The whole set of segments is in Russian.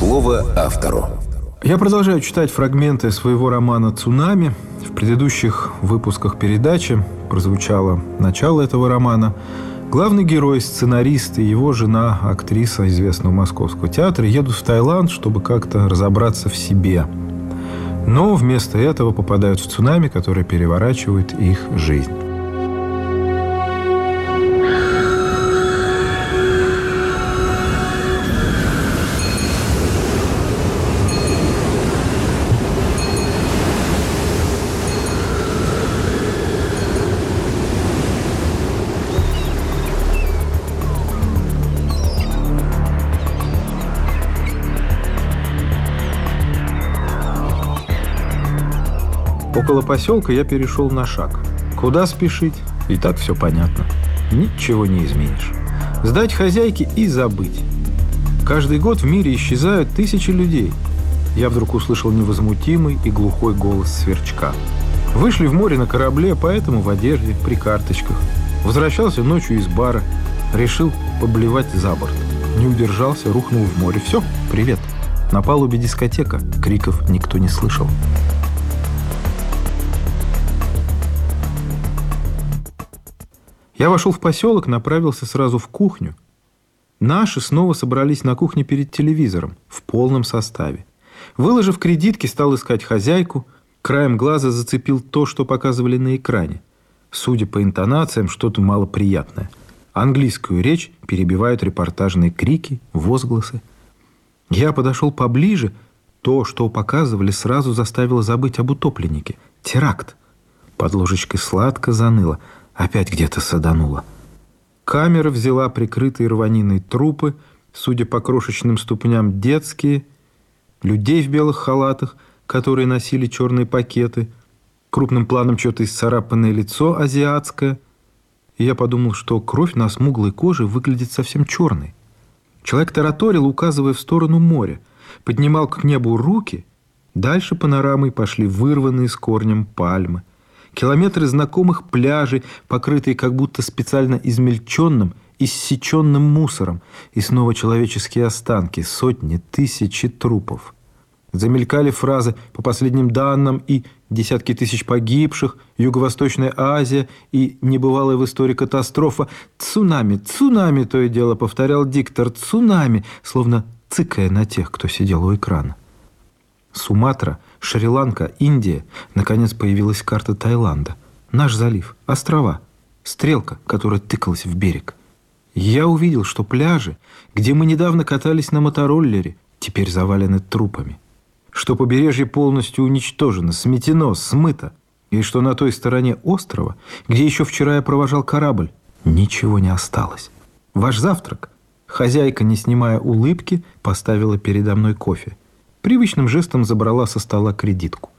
Слово автору. Я продолжаю читать фрагменты своего романа «Цунами». В предыдущих выпусках передачи прозвучало начало этого романа. Главный герой, сценарист и его жена, актриса известного московского театра, едут в Таиланд, чтобы как-то разобраться в себе. Но вместо этого попадают в цунами, которое переворачивает их жизнь. Около поселка я перешел на шаг. Куда спешить? И так все понятно. Ничего не изменишь. Сдать хозяйке и забыть. Каждый год в мире исчезают тысячи людей. Я вдруг услышал невозмутимый и глухой голос сверчка. Вышли в море на корабле, поэтому в одежде, при карточках. Возвращался ночью из бара. Решил поблевать за борт. Не удержался, рухнул в море. Все, привет. На палубе дискотека. Криков никто не слышал. Я вошел в поселок, направился сразу в кухню. Наши снова собрались на кухне перед телевизором, в полном составе. Выложив кредитки, стал искать хозяйку. Краем глаза зацепил то, что показывали на экране. Судя по интонациям, что-то малоприятное. Английскую речь перебивают репортажные крики, возгласы. Я подошел поближе. То, что показывали, сразу заставило забыть об утопленнике. Теракт. Под ложечкой сладко заныло – Опять где-то садануло. Камера взяла прикрытые рваниной трупы, судя по крошечным ступням, детские, людей в белых халатах, которые носили черные пакеты, крупным планом что-то исцарапанное лицо азиатское. И я подумал, что кровь на смуглой коже выглядит совсем черной. Человек тараторил, указывая в сторону моря, поднимал к небу руки, дальше панорамой пошли вырванные с корнем пальмы, Километры знакомых пляжей, покрытые как будто специально измельченным, иссеченным мусором. И снова человеческие останки, сотни, тысячи трупов. Замелькали фразы «по последним данным» и «десятки тысяч погибших», «Юго-Восточная Азия» и «небывалая в истории катастрофа». «Цунами, цунами» то и дело повторял диктор «цунами», словно цыкая на тех, кто сидел у экрана. Суматра – Шри-Ланка, Индия. Наконец появилась карта Таиланда. Наш залив, острова, стрелка, которая тыкалась в берег. Я увидел, что пляжи, где мы недавно катались на мотороллере, теперь завалены трупами. Что побережье полностью уничтожено, сметено, смыто. И что на той стороне острова, где еще вчера я провожал корабль, ничего не осталось. Ваш завтрак. Хозяйка, не снимая улыбки, поставила передо мной кофе. Привычным жестом забрала со стола кредитку.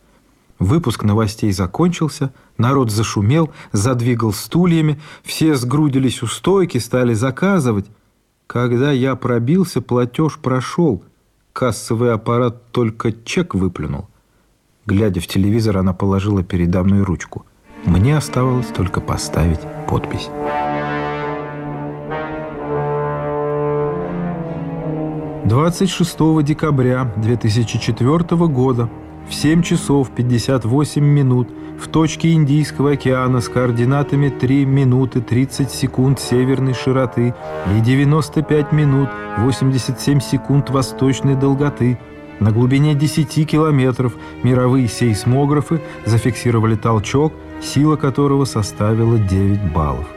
Выпуск новостей закончился, народ зашумел, задвигал стульями, все сгрудились у стойки, стали заказывать. Когда я пробился, платеж прошел. Кассовый аппарат только чек выплюнул. Глядя в телевизор, она положила передо мной ручку. Мне оставалось только поставить подпись. 26 декабря 2004 года в 7 часов 58 минут в точке Индийского океана с координатами 3 минуты 30 секунд северной широты и 95 минут 87 секунд восточной долготы на глубине 10 километров мировые сейсмографы зафиксировали толчок, сила которого составила 9 баллов.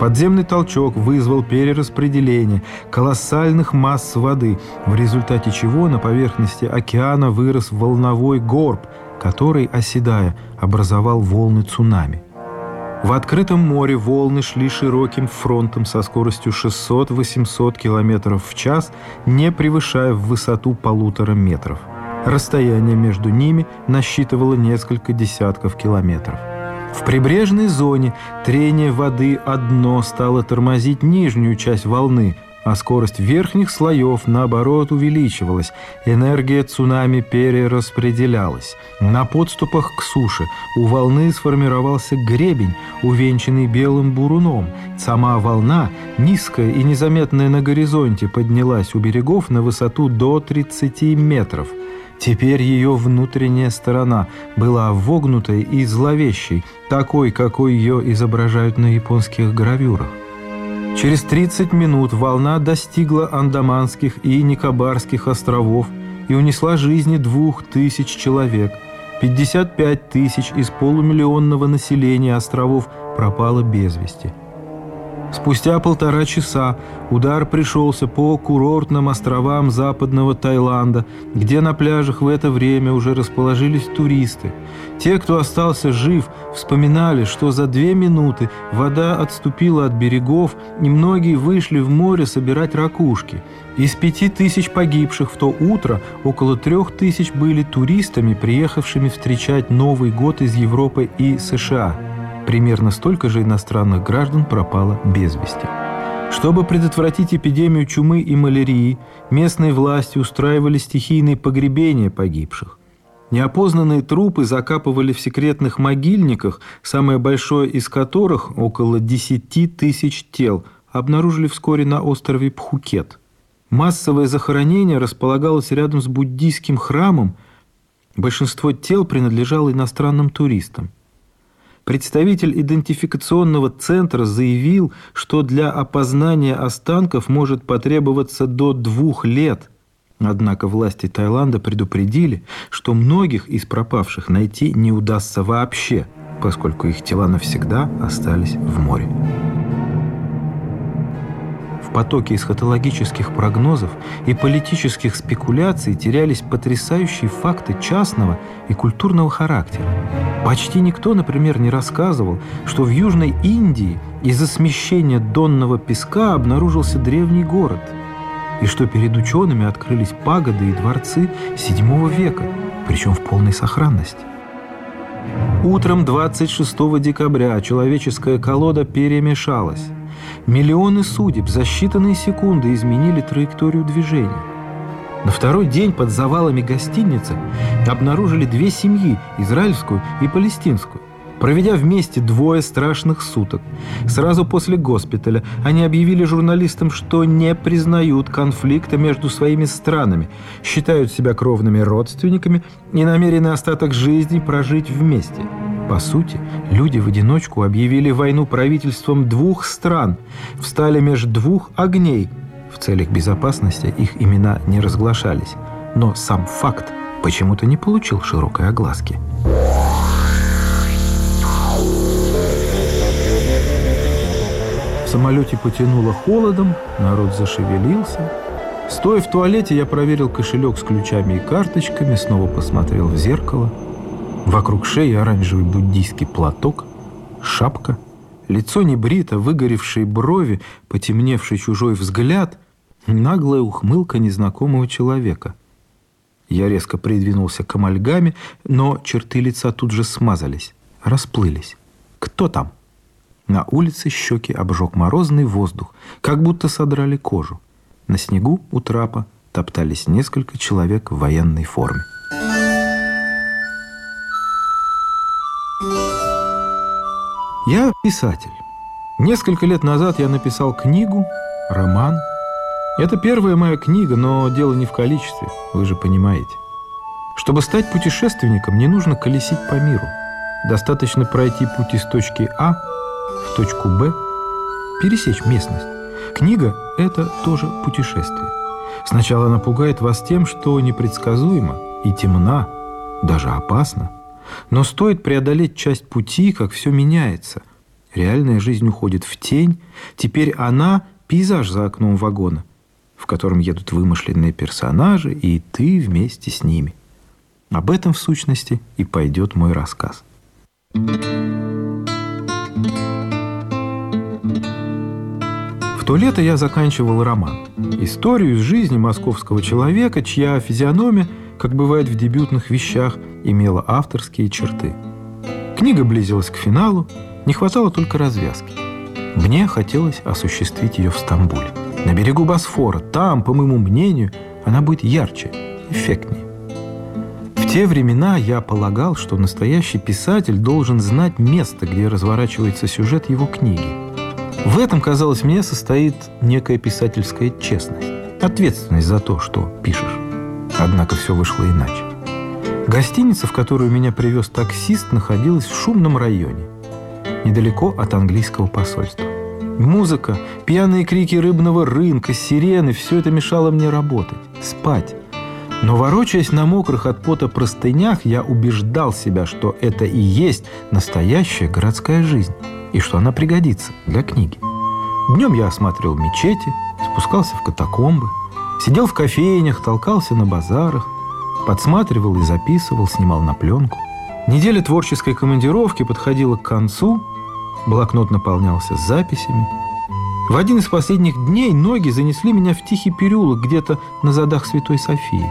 Подземный толчок вызвал перераспределение колоссальных масс воды, в результате чего на поверхности океана вырос волновой горб, который, оседая, образовал волны цунами. В открытом море волны шли широким фронтом со скоростью 600-800 км в час, не превышая в высоту полутора метров. Расстояние между ними насчитывало несколько десятков километров. В прибрежной зоне трение воды одно стало тормозить нижнюю часть волны, а скорость верхних слоев, наоборот, увеличивалась. Энергия цунами перераспределялась. На подступах к суше у волны сформировался гребень, увенчанный белым буруном. Сама волна, низкая и незаметная на горизонте, поднялась у берегов на высоту до 30 метров. Теперь ее внутренняя сторона была вогнутой и зловещей, такой, какой ее изображают на японских гравюрах. Через 30 минут волна достигла Андаманских и Никобарских островов и унесла жизни двух тысяч человек. 55 тысяч из полумиллионного населения островов пропало без вести – Спустя полтора часа удар пришелся по курортным островам западного Таиланда, где на пляжах в это время уже расположились туристы. Те, кто остался жив, вспоминали, что за две минуты вода отступила от берегов, и многие вышли в море собирать ракушки. Из пяти тысяч погибших в то утро около трех тысяч были туристами, приехавшими встречать Новый год из Европы и США – Примерно столько же иностранных граждан пропало без вести. Чтобы предотвратить эпидемию чумы и малярии, местные власти устраивали стихийные погребения погибших. Неопознанные трупы закапывали в секретных могильниках, самое большое из которых, около 10 тысяч тел, обнаружили вскоре на острове Пхукет. Массовое захоронение располагалось рядом с буддийским храмом. Большинство тел принадлежало иностранным туристам. Представитель идентификационного центра заявил, что для опознания останков может потребоваться до двух лет. Однако власти Таиланда предупредили, что многих из пропавших найти не удастся вообще, поскольку их тела навсегда остались в море потоке эсхатологических прогнозов и политических спекуляций терялись потрясающие факты частного и культурного характера. Почти никто, например, не рассказывал, что в Южной Индии из-за смещения донного песка обнаружился древний город, и что перед учеными открылись пагоды и дворцы VII века, причем в полной сохранности. Утром 26 декабря человеческая колода перемешалась. Миллионы судеб за считанные секунды изменили траекторию движения. На второй день под завалами гостиницы обнаружили две семьи, израильскую и палестинскую. Проведя вместе двое страшных суток, сразу после госпиталя они объявили журналистам, что не признают конфликта между своими странами, считают себя кровными родственниками и намерены остаток жизни прожить вместе. По сути, люди в одиночку объявили войну правительством двух стран, встали между двух огней. В целях безопасности их имена не разглашались, но сам факт почему-то не получил широкой огласки. самолете потянуло холодом, народ зашевелился. Стоя в туалете, я проверил кошелек с ключами и карточками, снова посмотрел в зеркало. Вокруг шеи оранжевый буддийский платок, шапка, лицо небрито, выгоревшие брови, потемневший чужой взгляд, наглая ухмылка незнакомого человека. Я резко придвинулся к амальгаме, но черты лица тут же смазались, расплылись. «Кто там?» На улице щеки обжег морозный воздух, как будто содрали кожу. На снегу у трапа топтались несколько человек в военной форме. Я писатель. Несколько лет назад я написал книгу, роман. Это первая моя книга, но дело не в количестве, вы же понимаете. Чтобы стать путешественником, не нужно колесить по миру. Достаточно пройти путь из точки А в точку Б, пересечь местность. Книга – это тоже путешествие. Сначала она пугает вас тем, что непредсказуемо и темна, даже опасна. Но стоит преодолеть часть пути, как все меняется. Реальная жизнь уходит в тень. Теперь она – пейзаж за окном вагона, в котором едут вымышленные персонажи, и ты вместе с ними. Об этом, в сущности, и пойдет мой рассказ. В то лето я заканчивал роман. Историю из жизни московского человека, чья физиономия, как бывает в дебютных вещах, имела авторские черты. Книга близилась к финалу, не хватало только развязки. Мне хотелось осуществить ее в Стамбуле. На берегу Босфора. Там, по моему мнению, она будет ярче, эффектнее. В те времена я полагал, что настоящий писатель должен знать место, где разворачивается сюжет его книги. В этом, казалось мне, состоит некая писательская честность, ответственность за то, что пишешь. Однако все вышло иначе. Гостиница, в которую меня привез таксист, находилась в шумном районе, недалеко от английского посольства. Музыка, пьяные крики рыбного рынка, сирены – все это мешало мне работать, спать. Но ворочаясь на мокрых от пота простынях, я убеждал себя, что это и есть настоящая городская жизнь, и что она пригодится для книги. Днем я осматривал мечети, спускался в катакомбы, сидел в кофейнях, толкался на базарах, подсматривал и записывал, снимал на пленку. Неделя творческой командировки подходила к концу, блокнот наполнялся записями. В один из последних дней ноги занесли меня в тихий переулок где-то на задах Святой Софии.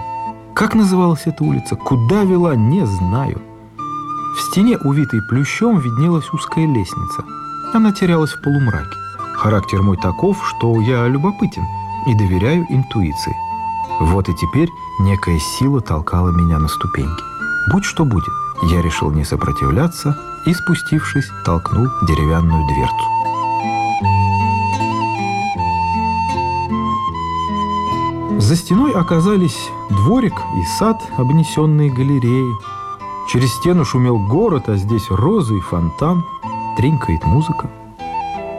Как называлась эта улица, куда вела, не знаю. В стене, увитой плющом, виднелась узкая лестница. Она терялась в полумраке. Характер мой таков, что я любопытен и доверяю интуиции. Вот и теперь некая сила толкала меня на ступеньки. Будь что будет, я решил не сопротивляться и, спустившись, толкнул деревянную дверцу. За стеной оказались дворик и сад, обнесенные галереей. Через стену шумел город, а здесь розы и фонтан, тринкает музыка.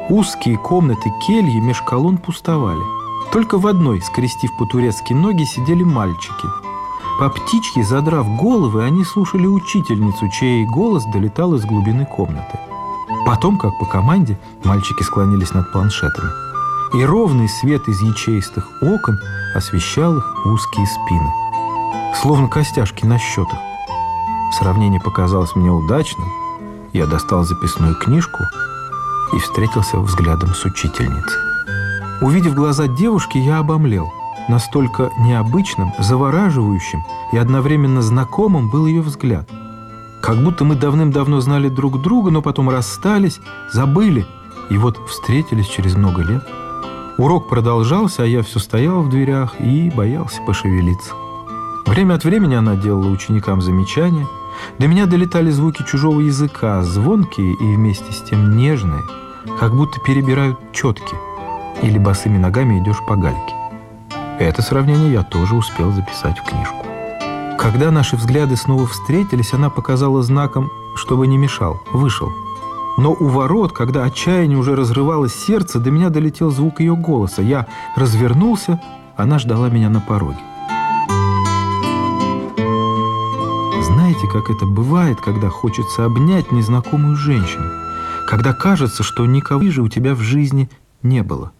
Узкие комнаты кельи меж колонн пустовали. Только в одной, скрестив по-турецки ноги, сидели мальчики. По птичке, задрав головы, они слушали учительницу, чей голос долетал из глубины комнаты. Потом, как по команде, мальчики склонились над планшетами. И ровный свет из ячеистых окон освещал их узкие спины. Словно костяшки на счетах. Сравнение показалось мне удачным. Я достал записную книжку и встретился взглядом с учительницей. Увидев глаза девушки, я обомлел. Настолько необычным, завораживающим и одновременно знакомым был ее взгляд. Как будто мы давным-давно знали друг друга, но потом расстались, забыли, и вот встретились через много лет. Урок продолжался, а я все стоял в дверях и боялся пошевелиться. Время от времени она делала ученикам замечания. До меня долетали звуки чужого языка, звонкие и вместе с тем нежные, как будто перебирают четки или босыми ногами идешь по гальке. Это сравнение я тоже успел записать в книжку. Когда наши взгляды снова встретились, она показала знаком, чтобы не мешал, вышел. Но у ворот, когда отчаяние уже разрывалось сердце, до меня долетел звук ее голоса. Я развернулся, она ждала меня на пороге. Знаете, как это бывает, когда хочется обнять незнакомую женщину? Когда кажется, что никого же у тебя в жизни не было.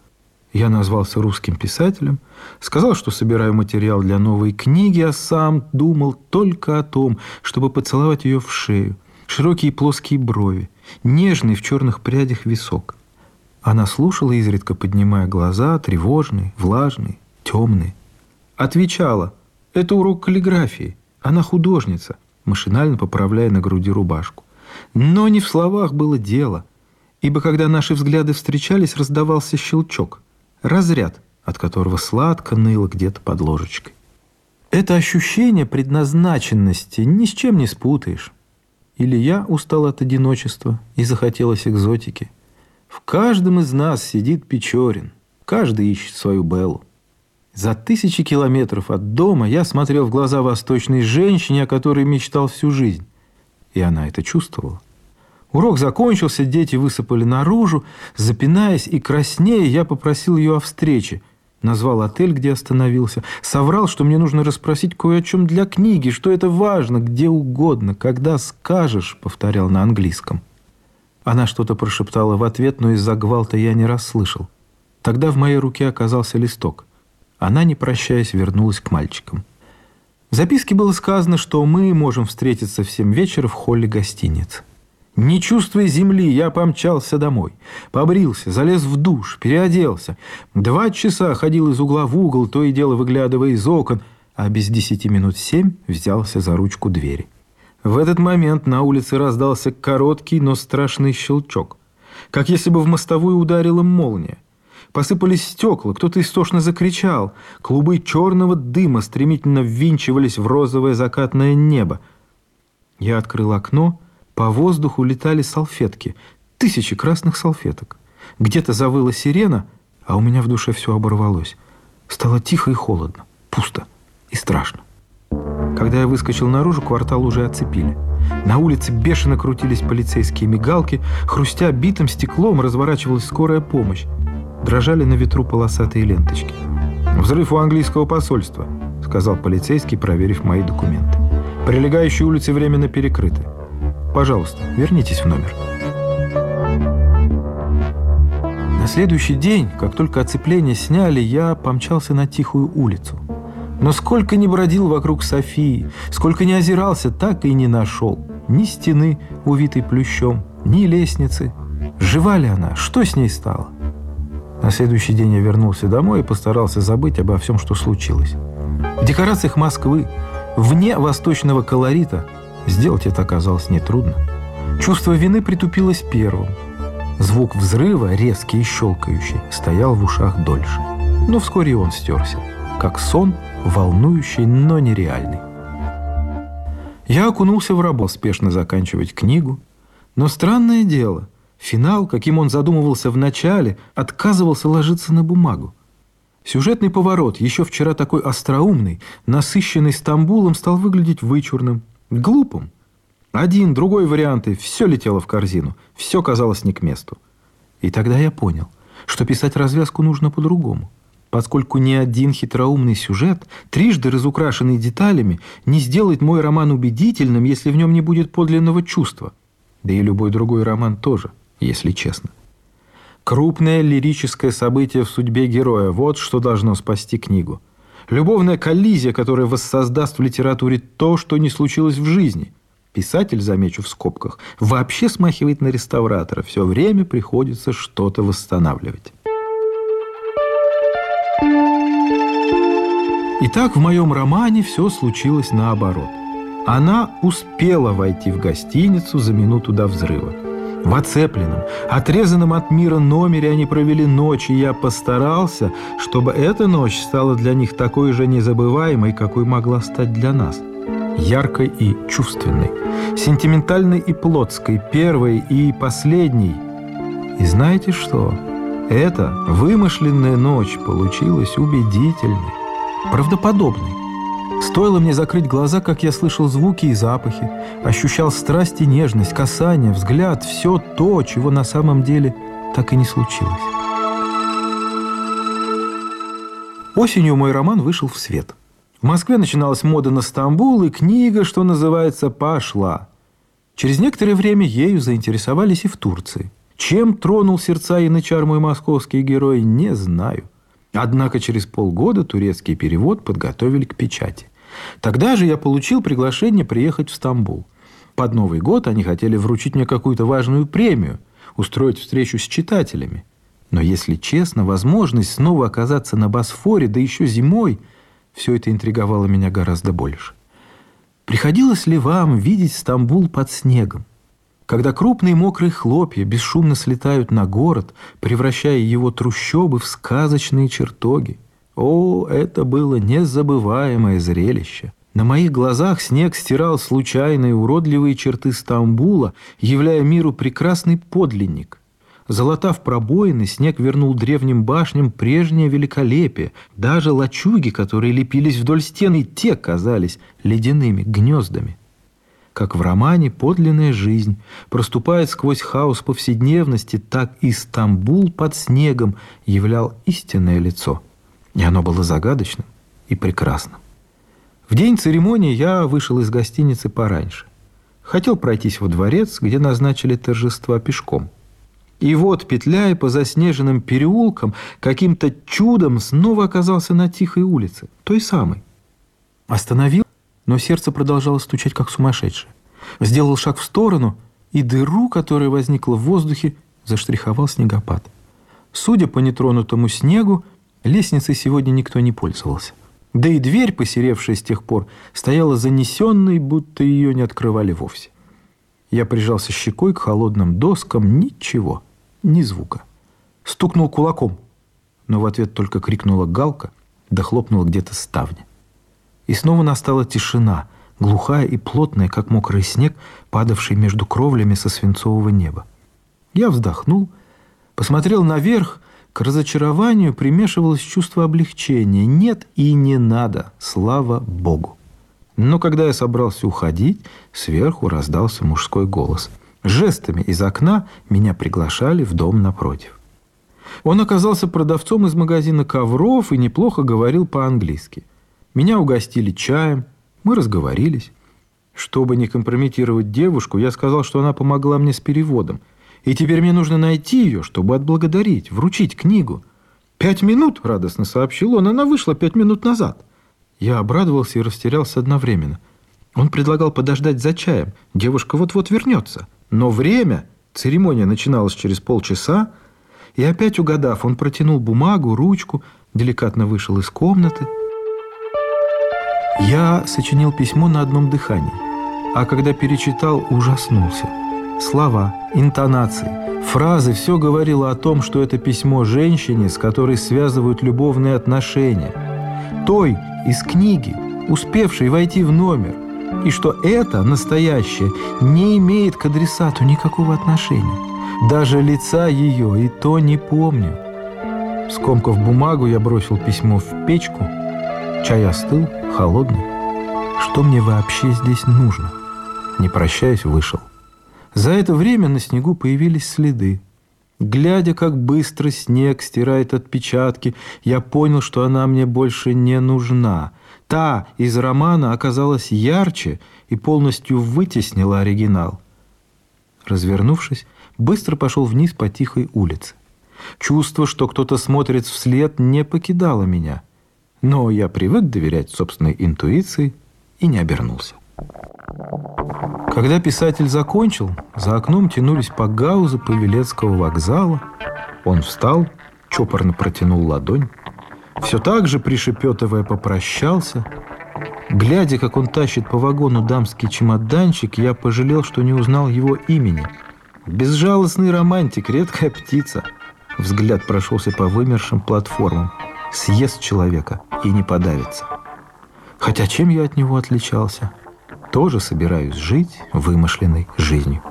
Я назвался русским писателем, сказал, что собираю материал для новой книги, а сам думал только о том, чтобы поцеловать ее в шею, широкие плоские брови, нежный в черных прядях висок. Она слушала, изредка поднимая глаза, тревожные, влажные, темные. Отвечала, это урок каллиграфии, она художница, машинально поправляя на груди рубашку. Но не в словах было дело, ибо когда наши взгляды встречались, раздавался щелчок, разряд, от которого сладко ныло где-то под ложечкой. Это ощущение предназначенности ни с чем не спутаешь. Или я устал от одиночества и захотелось экзотики. В каждом из нас сидит Печорин. Каждый ищет свою Беллу. За тысячи километров от дома я смотрел в глаза восточной женщине, о которой мечтал всю жизнь. И она это чувствовала. Урок закончился, дети высыпали наружу. Запинаясь и краснея, я попросил ее о встрече. Назвал отель, где остановился. Соврал, что мне нужно расспросить кое о чем для книги, что это важно, где угодно, когда скажешь, повторял на английском. Она что-то прошептала в ответ, но из-за гвалта я не расслышал. Тогда в моей руке оказался листок. Она, не прощаясь, вернулась к мальчикам. В записке было сказано, что мы можем встретиться в семь вечера в холле гостиницы. Не чувствуя земли, я помчался домой. Побрился, залез в душ, переоделся. Два часа ходил из угла в угол, то и дело выглядывая из окон, а без десяти минут семь взялся за ручку двери. В этот момент на улице раздался короткий, но страшный щелчок, как если бы в мостовую ударила молния. Посыпались стекла, кто-то истошно закричал. Клубы черного дыма стремительно ввинчивались в розовое закатное небо. Я открыл окно, по воздуху летали салфетки, тысячи красных салфеток. Где-то завыла сирена, а у меня в душе все оборвалось. Стало тихо и холодно, пусто и страшно. Когда я выскочил наружу, квартал уже оцепили. На улице бешено крутились полицейские мигалки, хрустя битым стеклом разворачивалась скорая помощь. Дрожали на ветру полосатые ленточки. «Взрыв у английского посольства», — сказал полицейский, проверив мои документы. «Прилегающие улицы временно перекрыты. Пожалуйста, вернитесь в номер». На следующий день, как только оцепление сняли, я помчался на тихую улицу. Но сколько ни бродил вокруг Софии, сколько ни озирался, так и не нашел. Ни стены, увитой плющом, ни лестницы. Жива ли она? Что с ней стало? На следующий день я вернулся домой и постарался забыть обо всем, что случилось. В декорациях Москвы, вне восточного колорита, сделать это оказалось нетрудно. Чувство вины притупилось первым. Звук взрыва, резкий и щелкающий, стоял в ушах дольше. Но вскоре он стерся как сон, волнующий, но нереальный. Я окунулся в работу, спешно заканчивать книгу. Но странное дело, финал, каким он задумывался в начале, отказывался ложиться на бумагу. Сюжетный поворот, еще вчера такой остроумный, насыщенный Стамбулом, стал выглядеть вычурным, глупым. Один, другой варианты, все летело в корзину, все казалось не к месту. И тогда я понял, что писать развязку нужно по-другому – поскольку ни один хитроумный сюжет, трижды разукрашенный деталями, не сделает мой роман убедительным, если в нем не будет подлинного чувства. Да и любой другой роман тоже, если честно. Крупное лирическое событие в судьбе героя – вот что должно спасти книгу. Любовная коллизия, которая воссоздаст в литературе то, что не случилось в жизни. Писатель, замечу в скобках, вообще смахивает на реставратора. Все время приходится что-то восстанавливать. Итак, в моем романе все случилось наоборот. Она успела войти в гостиницу за минуту до взрыва. В оцепленном, отрезанном от мира номере они провели ночь, и я постарался, чтобы эта ночь стала для них такой же незабываемой, какой могла стать для нас. Яркой и чувственной, сентиментальной и плотской, первой и последней. И знаете что? Эта вымышленная ночь получилась убедительной, правдоподобной. Стоило мне закрыть глаза, как я слышал звуки и запахи, ощущал страсть и нежность, касание, взгляд, все то, чего на самом деле так и не случилось. Осенью мой роман вышел в свет. В Москве начиналась мода на Стамбул, и книга, что называется, пошла. Через некоторое время ею заинтересовались и в Турции – чем тронул сердца янычар мой московский герой, не знаю. Однако через полгода турецкий перевод подготовили к печати. Тогда же я получил приглашение приехать в Стамбул. Под Новый год они хотели вручить мне какую-то важную премию, устроить встречу с читателями. Но, если честно, возможность снова оказаться на Босфоре, да еще зимой, все это интриговало меня гораздо больше. Приходилось ли вам видеть Стамбул под снегом? когда крупные мокрые хлопья бесшумно слетают на город, превращая его трущобы в сказочные чертоги. О, это было незабываемое зрелище. На моих глазах снег стирал случайные уродливые черты Стамбула, являя миру прекрасный подлинник. Залатав пробоины, снег вернул древним башням прежнее великолепие. Даже лачуги, которые лепились вдоль стены, те казались ледяными гнездами как в романе «Подлинная жизнь» проступает сквозь хаос повседневности, так и Стамбул под снегом являл истинное лицо. И оно было загадочным и прекрасным. В день церемонии я вышел из гостиницы пораньше. Хотел пройтись во дворец, где назначили торжества пешком. И вот, петляя по заснеженным переулкам, каким-то чудом снова оказался на тихой улице, той самой. Остановил но сердце продолжало стучать, как сумасшедшее. Сделал шаг в сторону, и дыру, которая возникла в воздухе, заштриховал снегопад. Судя по нетронутому снегу, лестницей сегодня никто не пользовался. Да и дверь, посеревшая с тех пор, стояла занесенной, будто ее не открывали вовсе. Я прижался щекой к холодным доскам. Ничего, ни звука. Стукнул кулаком. но в ответ только крикнула галка, да хлопнула где-то ставня. И снова настала тишина, глухая и плотная, как мокрый снег, падавший между кровлями со свинцового неба. Я вздохнул, посмотрел наверх, к разочарованию примешивалось чувство облегчения. Нет и не надо, слава Богу. Но когда я собрался уходить, сверху раздался мужской голос. Жестами из окна меня приглашали в дом напротив. Он оказался продавцом из магазина ковров и неплохо говорил по-английски. Меня угостили чаем, мы разговорились. Чтобы не компрометировать девушку, я сказал, что она помогла мне с переводом. И теперь мне нужно найти ее, чтобы отблагодарить, вручить книгу. «Пять минут?» – радостно сообщил он. «Она вышла пять минут назад». Я обрадовался и растерялся одновременно. Он предлагал подождать за чаем. Девушка вот-вот вернется. Но время, церемония начиналась через полчаса, и опять угадав, он протянул бумагу, ручку, деликатно вышел из комнаты. Я сочинил письмо на одном дыхании, а когда перечитал, ужаснулся. Слова, интонации, фразы – все говорило о том, что это письмо женщине, с которой связывают любовные отношения. Той, из книги, успевшей войти в номер, и что это, настоящее, не имеет к адресату никакого отношения. Даже лица ее и то не помню. Скомкав бумагу, я бросил письмо в печку. Чай остыл, холодный. Что мне вообще здесь нужно? Не прощаясь, вышел. За это время на снегу появились следы. Глядя, как быстро снег стирает отпечатки, я понял, что она мне больше не нужна. Та из романа оказалась ярче и полностью вытеснила оригинал. Развернувшись, быстро пошел вниз по тихой улице. Чувство, что кто-то смотрит вслед, не покидало меня. Но я привык доверять собственной интуиции и не обернулся. Когда писатель закончил, за окном тянулись погаузы Павелецкого вокзала. Он встал, чопорно протянул ладонь, все так же, пришепетывая, попрощался. Глядя, как он тащит по вагону дамский чемоданчик, я пожалел, что не узнал его имени. Безжалостный романтик, редкая птица. Взгляд прошелся по вымершим платформам. Съест человека и не подавится. Хотя чем я от него отличался? Тоже собираюсь жить вымышленной жизнью.